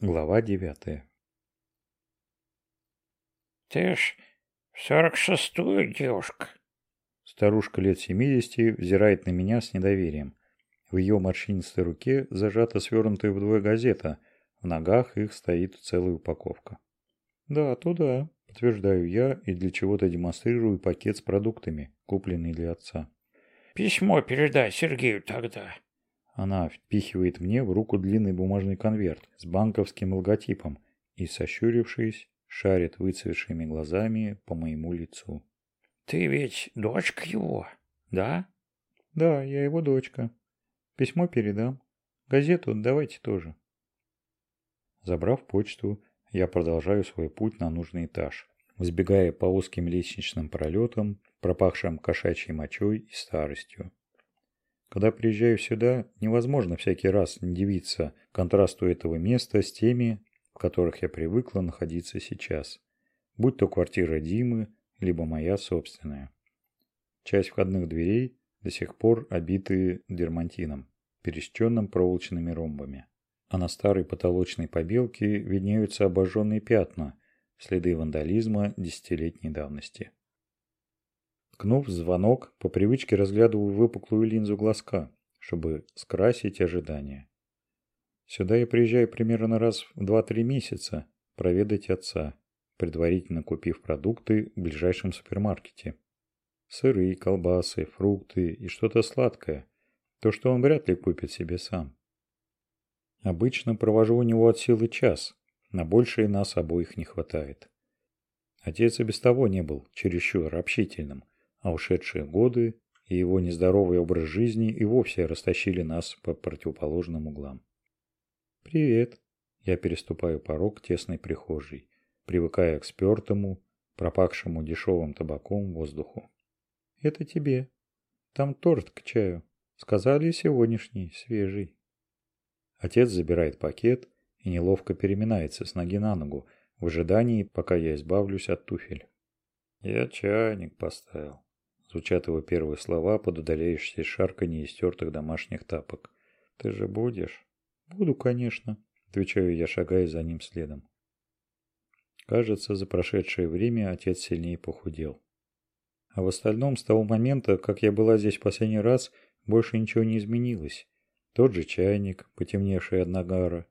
Глава девятая. «Ты ж сорок шестую девушка!» Старушка лет семидесяти взирает на меня с недоверием. В ее морщинистой руке зажата свернутая вдвое газета, в ногах их стоит целая упаковка. «Да, туда», – подтверждаю я и для чего-то демонстрирую пакет с продуктами, купленный для отца. «Письмо передай Сергею тогда», она впихивает мне в руку длинный бумажный конверт с банковским логотипом и, сощурившись, шарит выцветшими глазами по моему лицу. «Ты ведь дочка его, да?» «Да, я его дочка. Письмо передам. Газету давайте тоже». Забрав почту, я продолжаю свой путь на нужный этаж, взбегая по узким лестничным пролетам, пропахшим кошачьей мочой и старостью. Когда приезжаю сюда, невозможно всякий раз не дивиться контрасту этого места с теми, в которых я привыкла находиться сейчас. Будь то квартира Димы, либо моя собственная. Часть входных дверей до сих пор обиты дермантином, пересеченным проволочными ромбами. А на старой потолочной побелке виднеются обожженные пятна, следы вандализма десятилетней давности. Ткнув звонок, по привычке разглядываю выпуклую линзу глазка, чтобы скрасить ожидания. Сюда я приезжаю примерно раз в 2-3 месяца проведать отца, предварительно купив продукты в ближайшем супермаркете. Сыры, колбасы, фрукты и что-то сладкое. То, что он вряд ли купит себе сам. Обычно провожу у него от силы час, на большее нас обоих не хватает. Отец и без того не был чересчур общительным – а ушедшие годы и его нездоровый образ жизни и вовсе растащили нас по противоположным углам. «Привет!» Я переступаю порог тесной прихожей, привыкая к спертому, пропахшему дешевым табаком воздуху. «Это тебе. Там торт к чаю. Сказали сегодняшний, свежий». Отец забирает пакет и неловко переминается с ноги на ногу в ожидании, пока я избавлюсь от туфель. «Я чайник поставил», Звучат его первые слова под удаляющееся шарканье истертых домашних тапок. «Ты же будешь?» «Буду, конечно», – отвечаю я, шагая за ним следом. Кажется, за прошедшее время отец сильнее похудел. А в остальном, с того момента, как я была здесь последний раз, больше ничего не изменилось. Тот же чайник, потемневший от нагара,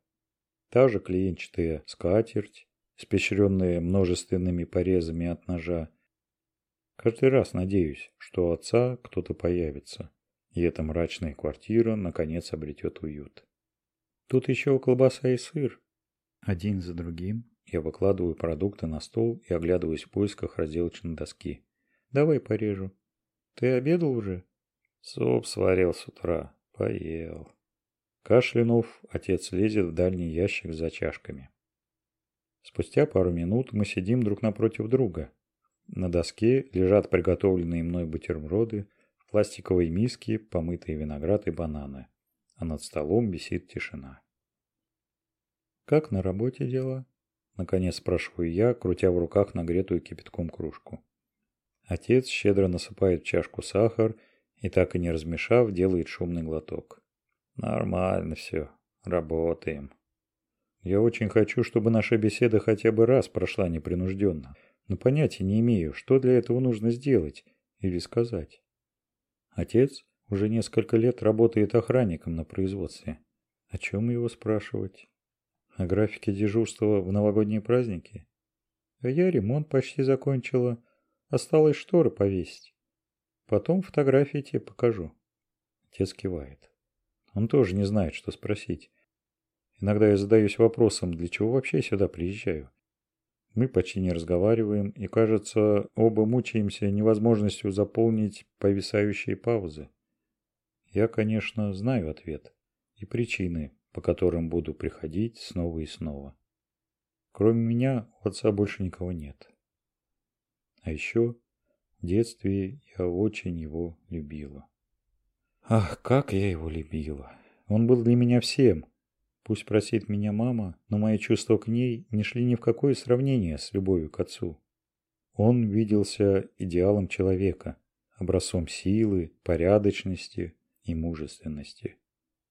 та же клеенчатая скатерть, испещренная множественными порезами от ножа, Каждый раз надеюсь, что у отца кто-то появится, и эта мрачная квартира наконец обретет уют. Тут еще колбаса и сыр. Один за другим я выкладываю продукты на стол и оглядываюсь в поисках разделочной доски. Давай порежу. Ты обедал уже? Суп сварил с утра. Поел. Кашлянув, отец лезет в дальний ящик за чашками. Спустя пару минут мы сидим друг напротив друга, на доске лежат приготовленные мной бутерброды, в пластиковой миске помытые виноград и бананы, а над столом висит тишина. «Как на работе дела?» Наконец спрашиваю я, крутя в руках нагретую кипятком кружку. Отец щедро насыпает в чашку сахар и, так и не размешав, делает шумный глоток. «Нормально все. Работаем». Я очень хочу, чтобы наша беседа хотя бы раз прошла непринужденно но понятия не имею, что для этого нужно сделать или сказать. Отец уже несколько лет работает охранником на производстве. О чем его спрашивать? О графике дежурства в новогодние праздники? А я ремонт почти закончила. Осталось шторы повесить. Потом фотографии тебе покажу. Отец кивает. Он тоже не знает, что спросить. Иногда я задаюсь вопросом, для чего вообще сюда приезжаю. Мы почти не разговариваем и, кажется, оба мучаемся невозможностью заполнить повисающие паузы. Я, конечно, знаю ответ и причины, по которым буду приходить снова и снова. Кроме меня у отца больше никого нет. А еще в детстве я очень его любила. Ах, как я его любила! Он был для меня всем – Пусть просит меня мама, но мои чувства к ней не шли ни в какое сравнение с любовью к отцу. Он виделся идеалом человека, образцом силы, порядочности и мужественности.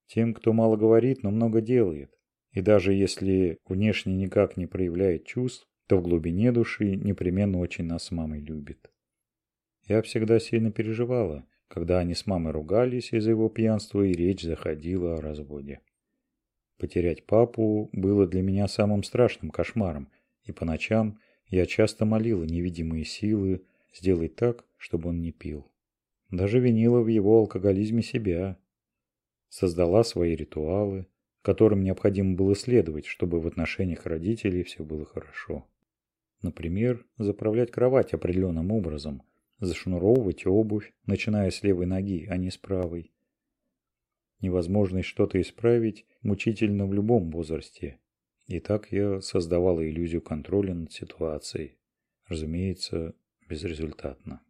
Тем, кто мало говорит, но много делает, И даже если внешне никак не проявляет чувств, то в глубине души непременно очень нас с мамой любит. Я всегда сильно переживала, когда они с мамой ругались из-за его пьянства и речь заходила о разводе. Потерять папу было для меня самым страшным кошмаром, и по ночам я часто молила невидимые силы сделать так, чтобы он не пил. Даже винила в его алкоголизме себя. Создала свои ритуалы, которым необходимо было следовать, чтобы в отношениях родителей все было хорошо. Например, заправлять кровать определенным образом, зашнуровывать обувь, начиная с левой ноги, а не с правой. Невозможность что-то исправить мучительно в любом возрасте. И так я создавала иллюзию контроля над ситуацией. Разумеется, безрезультатно.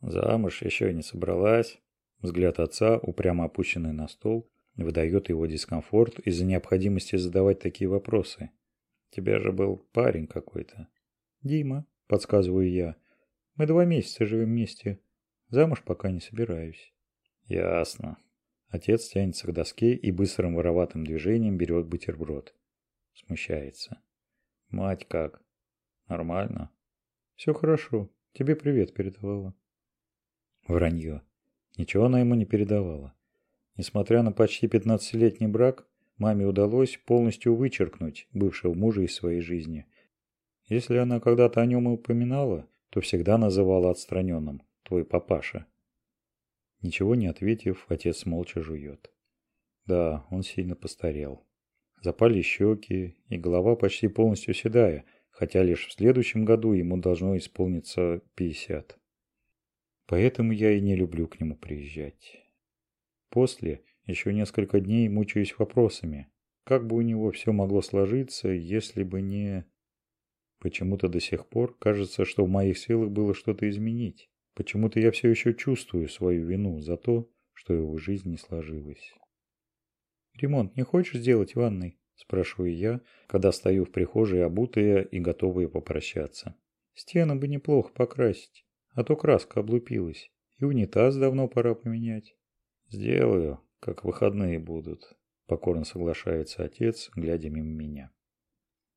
Замуж еще не собралась. Взгляд отца, упрямо опущенный на стол, выдает его дискомфорт из-за необходимости задавать такие вопросы. Тебя же был парень какой-то. Дима, подсказываю я. Мы два месяца живем вместе. Замуж пока не собираюсь. Ясно. Отец тянется к доске и быстрым вороватым движением берет бутерброд. Смущается. Мать как? Нормально? Все хорошо. Тебе привет передавала. Вранье. Ничего она ему не передавала. Несмотря на почти 15-летний брак, маме удалось полностью вычеркнуть бывшего мужа из своей жизни. Если она когда-то о нем упоминала, то всегда называла отстраненным «твой папаша». Ничего не ответив, отец молча жует. Да, он сильно постарел. Запали щеки, и голова почти полностью седая, хотя лишь в следующем году ему должно исполниться 50. Поэтому я и не люблю к нему приезжать. После еще несколько дней мучаюсь вопросами, как бы у него все могло сложиться, если бы не... Почему-то до сих пор кажется, что в моих силах было что-то изменить. Почему-то я все еще чувствую свою вину за то, что его жизнь не сложилась. «Ремонт не хочешь сделать ванной?» – спрашиваю я, когда стою в прихожей обутая и готовая попрощаться. «Стены бы неплохо покрасить, а то краска облупилась, и унитаз давно пора поменять». «Сделаю, как выходные будут», – покорно соглашается отец, глядя мимо меня.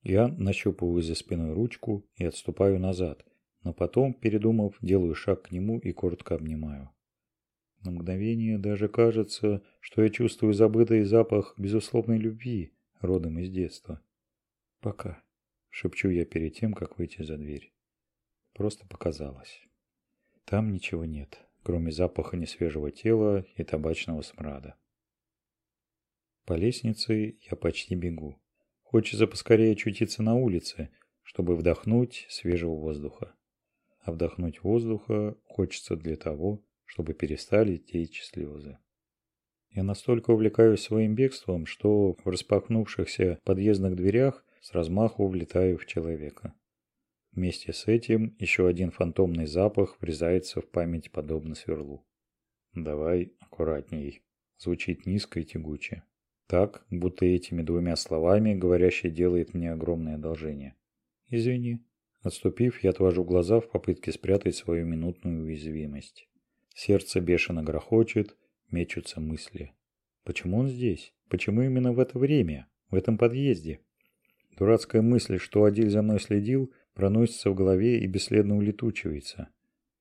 Я нащупываю за спиной ручку и отступаю назад, но потом, передумав, делаю шаг к нему и коротко обнимаю. На мгновение даже кажется, что я чувствую забытый запах безусловной любви, родом из детства. «Пока», – шепчу я перед тем, как выйти за дверь. Просто показалось. Там ничего нет кроме запаха несвежего тела и табачного смрада. По лестнице я почти бегу. Хочется поскорее очутиться на улице, чтобы вдохнуть свежего воздуха. А вдохнуть воздуха хочется для того, чтобы перестали течь слезы. Я настолько увлекаюсь своим бегством, что в распахнувшихся подъездных дверях с размаху влетаю в человека. Вместе с этим еще один фантомный запах врезается в память подобно сверлу. «Давай аккуратней», звучит низко и тягуче. Так, будто этими двумя словами говорящий делает мне огромное одолжение. «Извини». Отступив, я отвожу глаза в попытке спрятать свою минутную уязвимость. Сердце бешено грохочет, мечутся мысли. Почему он здесь? Почему именно в это время? В этом подъезде? Дурацкая мысль, что Адиль за мной следил – проносится в голове и бесследно улетучивается.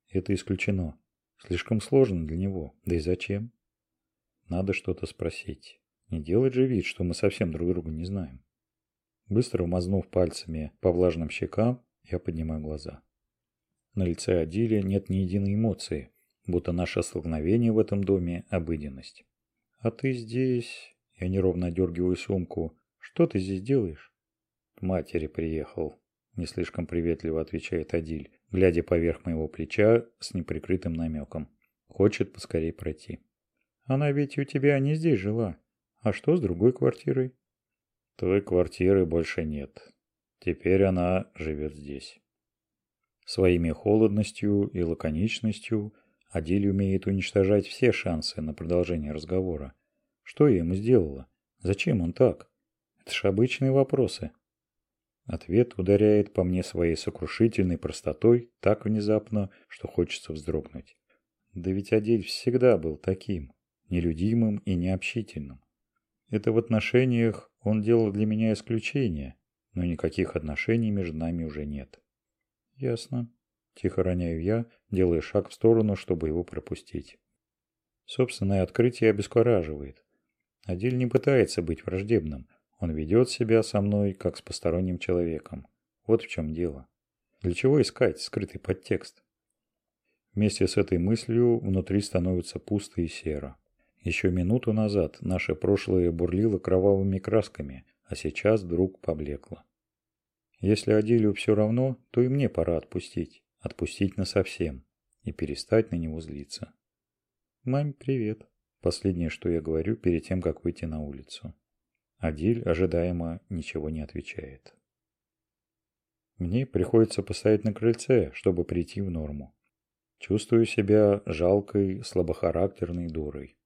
Это исключено. Слишком сложно для него. Да и зачем? Надо что-то спросить. Не делать же вид, что мы совсем друг друга не знаем. Быстро умазнув пальцами по влажным щекам, я поднимаю глаза. На лице Адиля нет ни единой эмоции, будто наше столкновение в этом доме – обыденность. «А ты здесь...» Я неровно дергиваю сумку. «Что ты здесь делаешь?» «К матери приехал», не слишком приветливо отвечает Адиль, глядя поверх моего плеча с неприкрытым намеком. Хочет поскорее пройти. Она ведь у тебя не здесь жила. А что с другой квартирой? Той квартиры больше нет. Теперь она живет здесь. Своими холодностью и лаконичностью Адиль умеет уничтожать все шансы на продолжение разговора. Что я ему сделала? Зачем он так? Это ж обычные вопросы. Ответ ударяет по мне своей сокрушительной простотой так внезапно, что хочется вздрогнуть. Да ведь Адель всегда был таким, нелюдимым и необщительным. Это в отношениях Он делал для меня исключение, но никаких отношений между нами уже нет. Ясно. Тихо роняю я, делая шаг в сторону, чтобы его пропустить. Собственное открытие обескураживает. Адиль не пытается быть враждебным. Он ведет себя со мной, как с посторонним человеком. Вот в чем дело. Для чего искать скрытый подтекст? Вместе с этой мыслью внутри становится пусто и серо. Еще минуту назад наше прошлое бурлило кровавыми красками, а сейчас вдруг поблекло. Если Адилю все равно, то и мне пора отпустить. Отпустить насовсем. И перестать на него злиться. «Маме привет», Последнее, что я говорю перед тем, как выйти на улицу. Адиль ожидаемо ничего не отвечает. Мне приходится постоять на крыльце, чтобы прийти в норму. Чувствую себя жалкой, слабохарактерной дурой.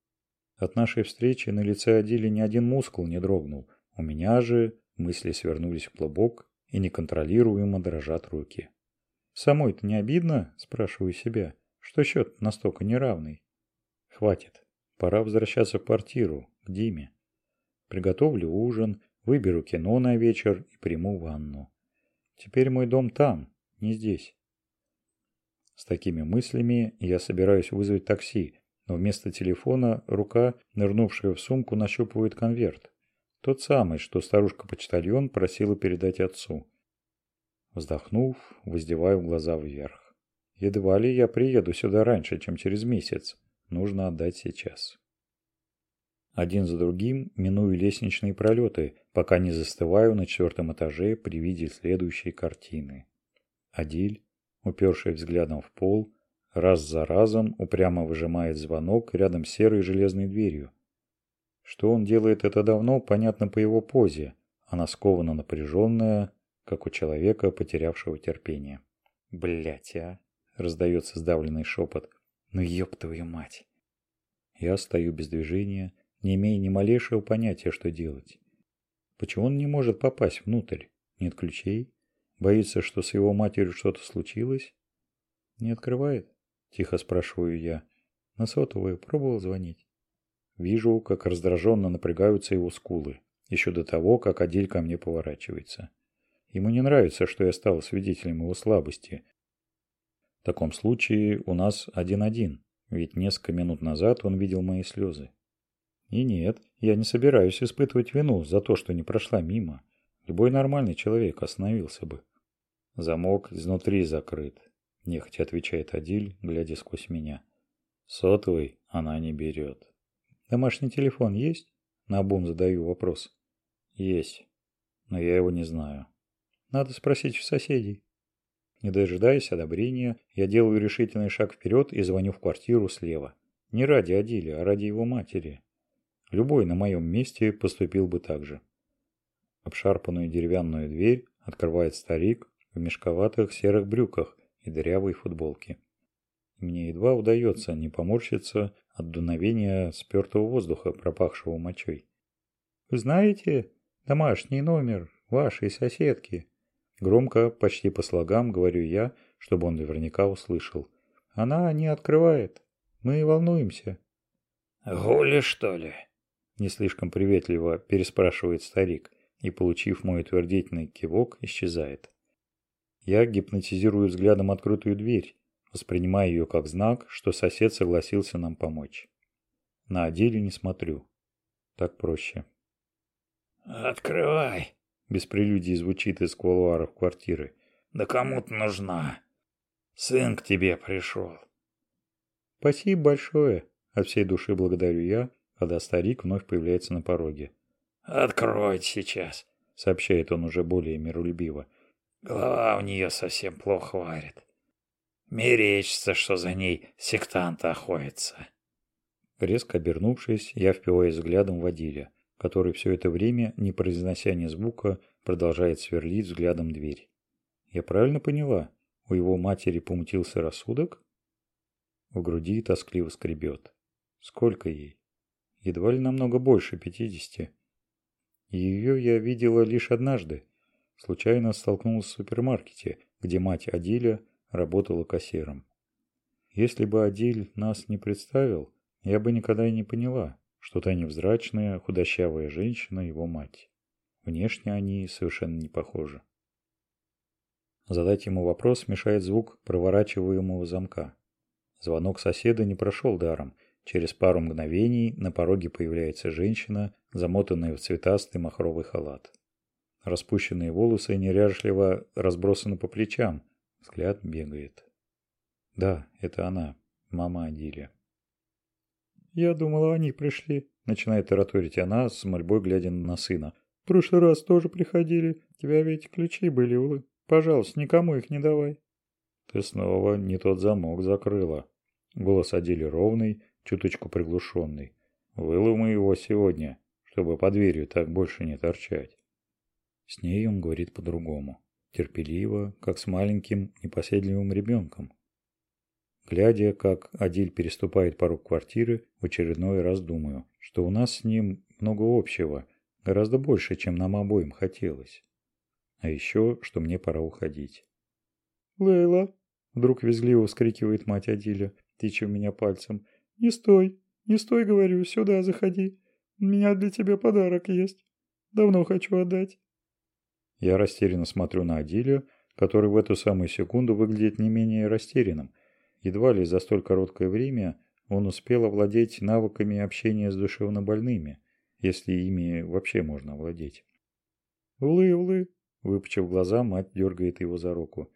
От нашей встречи на лице Адили ни один мускул не дрогнул. У меня же мысли свернулись в клубок и неконтролируемо дрожат руки. «Самой-то не обидно?» – спрашиваю себя. «Что счет настолько неравный?» «Хватит. Пора возвращаться в квартиру, к Диме. Приготовлю ужин, выберу кино на вечер и приму ванну. Теперь мой дом там, не здесь. С такими мыслями я собираюсь вызвать такси, но вместо телефона рука, нырнувшая в сумку, нащупывает конверт. Тот самый, что старушка-почтальон просила передать отцу. Вздохнув, воздеваю глаза вверх. Едва ли я приеду сюда раньше, чем через месяц нужно отдать сейчас. Один за другим миную лестничные пролеты, пока не застываю на четвертом этаже при виде следующей картины. Адиль, уперший взглядом в пол, раз за разом упрямо выжимает звонок рядом с серой железной дверью. Что он делает это давно, понятно по его позе. Она скована напряженная, как у человека, потерявшего терпение. Блять, а!» – раздается сдавленный шепот. Ну ёб твою мать. Я стою без движения, не имея ни малейшего понятия, что делать. Почему он не может попасть внутрь? Нет ключей? Боится, что с его матерью что-то случилось? Не открывает? Тихо спрашиваю я. На сотовую пробовал звонить? Вижу, как раздраженно напрягаются его скулы, еще до того, как Адель ко мне поворачивается. Ему не нравится, что я стал свидетелем его слабости, в таком случае у нас один-один, ведь несколько минут назад он видел мои слезы. И нет, я не собираюсь испытывать вину за то, что не прошла мимо. Любой нормальный человек остановился бы. Замок изнутри закрыт, нехотя отвечает Адиль, глядя сквозь меня. Сотовый она не берет. Домашний телефон есть? На обум задаю вопрос. Есть, но я его не знаю. Надо спросить у соседей. Не дожидаясь одобрения, я делаю решительный шаг вперед и звоню в квартиру слева. Не ради Адили, а ради его матери. Любой на моем месте поступил бы так же. Обшарпанную деревянную дверь открывает старик в мешковатых серых брюках и дырявой футболке. Мне едва удается не поморщиться от дуновения спертого воздуха, пропахшего мочой. «Вы знаете домашний номер вашей соседки?» Громко, почти по слогам, говорю я, чтобы он наверняка услышал. Она не открывает. Мы волнуемся. «Гули, что ли?» Не слишком приветливо переспрашивает старик и, получив мой утвердительный кивок, исчезает. Я гипнотизирую взглядом открытую дверь, воспринимая ее как знак, что сосед согласился нам помочь. На Аделю не смотрю. Так проще. «Открывай!» Без прелюдии звучит из кулуаров квартиры. «Да кому ты нужна? Сын к тебе пришел». «Спасибо большое!» От всей души благодарю я, когда старик вновь появляется на пороге. «Откройте сейчас», — сообщает он уже более миролюбиво. «Голова у нее совсем плохо варит. Мерещится, что за ней сектант охотится». Резко обернувшись, я впиваюсь взглядом в Адиля который все это время, не произнося ни звука, продолжает сверлить взглядом дверь. Я правильно поняла? У его матери помутился рассудок? В груди тоскливо скребет. Сколько ей? Едва ли намного больше пятидесяти. Ее я видела лишь однажды. Случайно столкнулась в супермаркете, где мать Адиля работала кассиром. Если бы Адиль нас не представил, я бы никогда и не поняла, что та невзрачная, худощавая женщина его мать. Внешне они совершенно не похожи. Задать ему вопрос мешает звук проворачиваемого замка. Звонок соседа не прошел даром. Через пару мгновений на пороге появляется женщина, замотанная в цветастый махровый халат. Распущенные волосы неряшливо разбросаны по плечам. Взгляд бегает. Да, это она, мама Адиля. «Я думала, они пришли», — начинает тараторить она, с мольбой глядя на сына. «В прошлый раз тоже приходили. У тебя ведь ключи были, Улы. Пожалуйста, никому их не давай». «Ты снова не тот замок закрыла». Голос Адили ровный, чуточку приглушенный. «Выломай его сегодня, чтобы под дверью так больше не торчать». С ней он говорит по-другому. Терпеливо, как с маленьким, непоседливым ребенком. Глядя, как Адиль переступает порог квартиры, в очередной раз думаю, что у нас с ним много общего, гораздо больше, чем нам обоим хотелось. А еще, что мне пора уходить. «Лейла!» — вдруг визгливо вскрикивает мать Адиля, тыча меня пальцем. «Не стой! Не стой, говорю, сюда заходи. У меня для тебя подарок есть. Давно хочу отдать». Я растерянно смотрю на Адилю, который в эту самую секунду выглядит не менее растерянным – Едва ли за столь короткое время он успел овладеть навыками общения с душевнобольными, если ими вообще можно овладеть. «Улы, улы!» – выпучив глаза, мать дергает его за руку.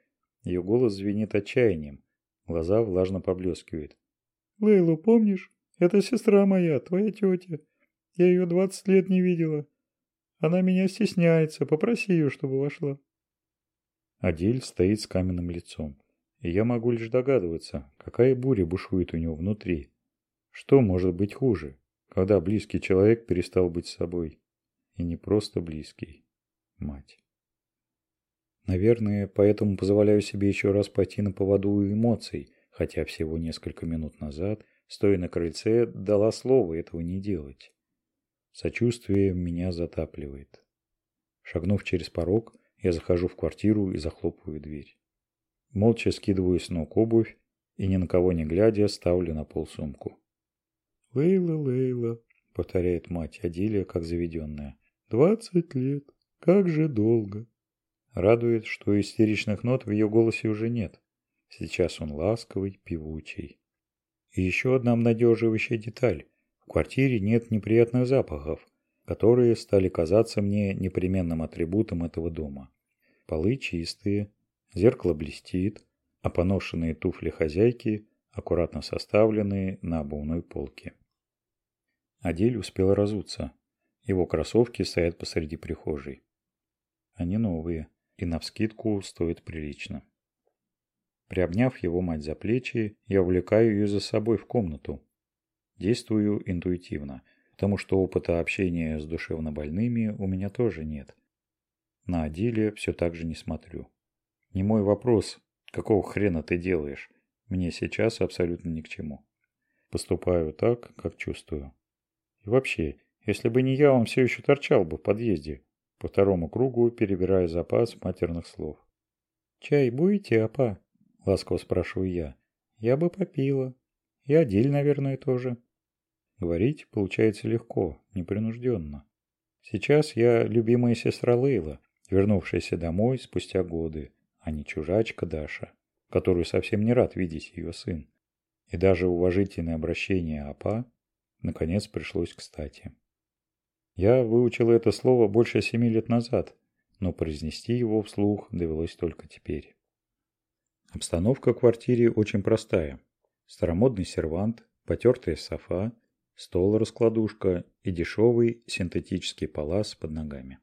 Ее голос звенит отчаянием, глаза влажно поблескивают. «Лейлу помнишь? Это сестра моя, твоя тетя. Я ее двадцать лет не видела. Она меня стесняется, попроси ее, чтобы вошла». Адиль стоит с каменным лицом и я могу лишь догадываться, какая буря бушует у него внутри. Что может быть хуже, когда близкий человек перестал быть собой? И не просто близкий. Мать. Наверное, поэтому позволяю себе еще раз пойти на поводу эмоций, хотя всего несколько минут назад, стоя на крыльце, дала слово этого не делать. Сочувствие меня затапливает. Шагнув через порог, я захожу в квартиру и захлопываю дверь. Молча скидываю с ног обувь и, ни на кого не глядя, ставлю на пол сумку. «Лейла, Лейла», — повторяет мать Адилия, как заведенная. «Двадцать лет. Как же долго». Радует, что истеричных нот в ее голосе уже нет. Сейчас он ласковый, певучий. И еще одна обнадеживающая деталь. Квартире нет неприятных запахов, которые стали казаться мне непременным атрибутом этого дома. Полы чистые, Зеркало блестит, а поношенные туфли хозяйки аккуратно составленные на обувной полке. Адель успел разуться. Его кроссовки стоят посреди прихожей. Они новые и навскидку стоят прилично. Приобняв его мать за плечи, я увлекаю ее за собой в комнату. Действую интуитивно, потому что опыта общения с душевнобольными у меня тоже нет. На Аделе все так же не смотрю. Не мой вопрос, какого хрена ты делаешь, мне сейчас абсолютно ни к чему. Поступаю так, как чувствую. И вообще, если бы не я, он все еще торчал бы в подъезде, по второму кругу перебирая запас матерных слов. «Чай будете, апа?» – ласково спрашиваю я. «Я бы попила. И Адель, наверное, тоже». Говорить получается легко, непринужденно. Сейчас я любимая сестра Лейла, вернувшаяся домой спустя годы, а не чужачка Даша, которую совсем не рад видеть ее сын. И даже уважительное обращение «апа» наконец пришлось кстати. Я выучил это слово больше семи лет назад, но произнести его вслух довелось только теперь. Обстановка в квартире очень простая. Старомодный сервант, потертая софа, стол-раскладушка и дешевый синтетический палас под ногами.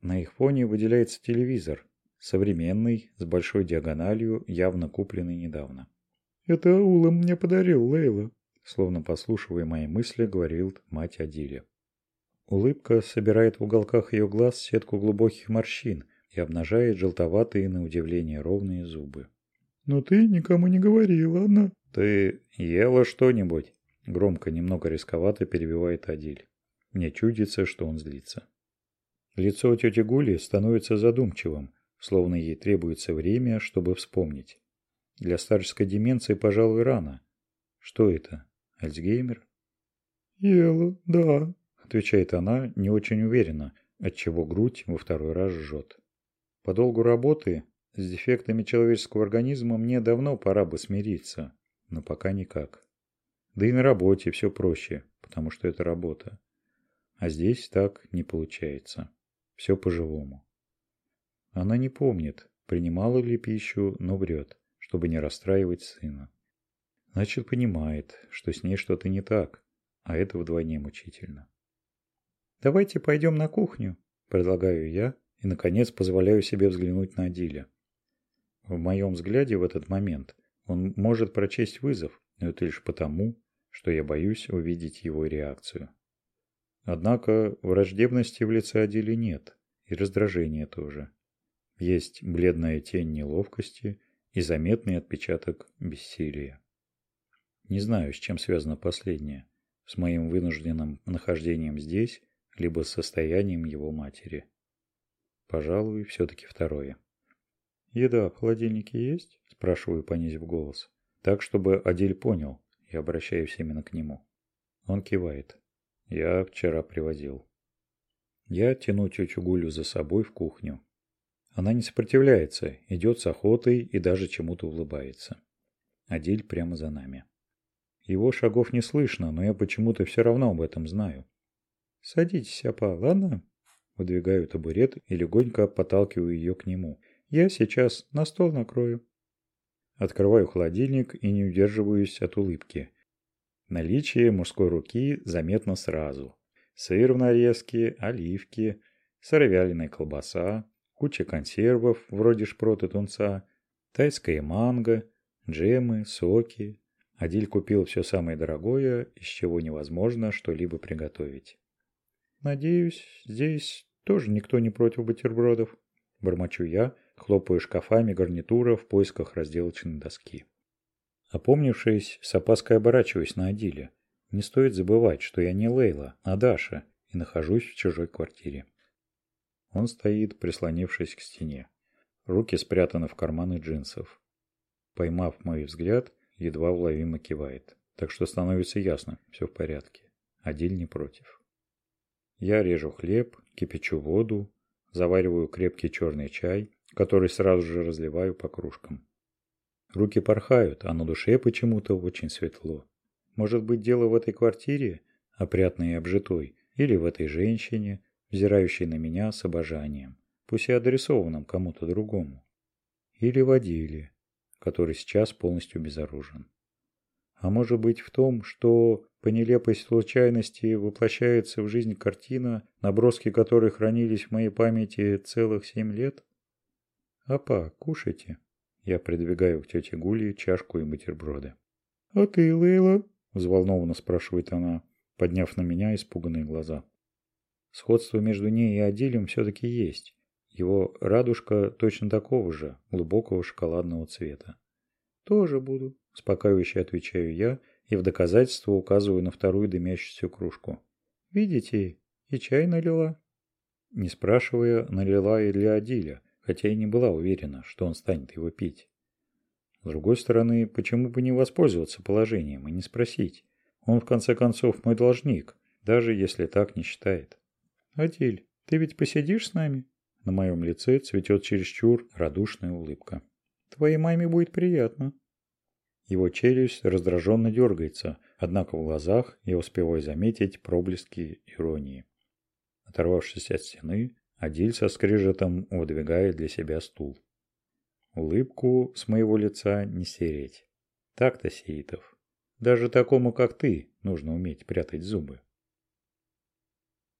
На их фоне выделяется телевизор, Современный, с большой диагональю, явно купленный недавно. «Это Аула мне подарил, Лейла», словно послушивая мои мысли, говорил мать Адиля. Улыбка собирает в уголках ее глаз сетку глубоких морщин и обнажает желтоватые, на удивление, ровные зубы. «Но ты никому не говори, ладно?» «Ты ела что-нибудь?» Громко, немного рисковато перебивает Адиль. Мне чудится, что он злится. Лицо тети Гули становится задумчивым, словно ей требуется время, чтобы вспомнить. Для старческой деменции, пожалуй, рано. Что это? Альцгеймер? «Ела, да», — отвечает она не очень уверенно, отчего грудь во второй раз жжет. По долгу работы с дефектами человеческого организма мне давно пора бы смириться, но пока никак. Да и на работе все проще, потому что это работа. А здесь так не получается. Все по-живому. Она не помнит, принимала ли пищу, но врет, чтобы не расстраивать сына. Значит, понимает, что с ней что-то не так, а это вдвойне мучительно. «Давайте пойдем на кухню», – предлагаю я и, наконец, позволяю себе взглянуть на Адиля. В моем взгляде в этот момент он может прочесть вызов, но это лишь потому, что я боюсь увидеть его реакцию. Однако враждебности в лице Адиля нет, и раздражения тоже. Есть бледная тень неловкости и заметный отпечаток бессилия. Не знаю, с чем связано последнее. С моим вынужденным нахождением здесь, либо с состоянием его матери. Пожалуй, все-таки второе. «Еда в холодильнике есть?» – спрашиваю, понизив голос. Так, чтобы Адиль понял, и обращаюсь именно к нему. Он кивает. «Я вчера привозил». Я тяну тетю Гулю за собой в кухню. Она не сопротивляется, идет с охотой и даже чему-то улыбается. Адиль прямо за нами. Его шагов не слышно, но я почему-то все равно об этом знаю. «Садитесь, Апа, ладно?» Выдвигаю табурет и легонько подталкиваю ее к нему. «Я сейчас на стол накрою». Открываю холодильник и не удерживаюсь от улыбки. Наличие мужской руки заметно сразу. Сыр в нарезке, оливки, сыровяленая колбаса, куча консервов, вроде шпрот и тунца, тайская манго, джемы, соки. Адиль купил все самое дорогое, из чего невозможно что-либо приготовить. «Надеюсь, здесь тоже никто не против бутербродов?» Бормочу я, хлопаю шкафами гарнитура в поисках разделочной доски. Опомнившись, с опаской оборачиваюсь на Адиле. Не стоит забывать, что я не Лейла, а Даша, и нахожусь в чужой квартире. Он стоит, прислонившись к стене. Руки спрятаны в карманы джинсов. Поймав мой взгляд, едва уловимо кивает. Так что становится ясно, все в порядке. Адиль не против. Я режу хлеб, кипячу воду, завариваю крепкий черный чай, который сразу же разливаю по кружкам. Руки порхают, а на душе почему-то очень светло. Может быть дело в этой квартире, опрятной и обжитой, или в этой женщине, взирающий на меня с обожанием, пусть и адресованным кому-то другому. Или в Адиле, который сейчас полностью безоружен. А может быть в том, что по нелепой случайности воплощается в жизнь картина, наброски которой хранились в моей памяти целых семь лет? «Апа, кушайте». Я придвигаю к тете Гуле чашку и бутерброды. «А ты, Лейла?» – взволнованно спрашивает она, подняв на меня испуганные глаза. Сходство между ней и Адилем все-таки есть. Его радужка точно такого же, глубокого шоколадного цвета. «Тоже буду», – успокаивающе отвечаю я и в доказательство указываю на вторую дымящуюся кружку. «Видите, и чай налила». Не спрашивая, налила и для Адиля, хотя и не была уверена, что он станет его пить. С другой стороны, почему бы не воспользоваться положением и не спросить? Он, в конце концов, мой должник, даже если так не считает. «Адиль, ты ведь посидишь с нами?» На моем лице цветет чересчур радушная улыбка. «Твоей маме будет приятно». Его челюсть раздраженно дергается, однако в глазах я успеваю заметить проблески иронии. Оторвавшись от стены, Адиль со скрежетом выдвигает для себя стул. Улыбку с моего лица не стереть. Так-то, Сеитов. Даже такому, как ты, нужно уметь прятать зубы.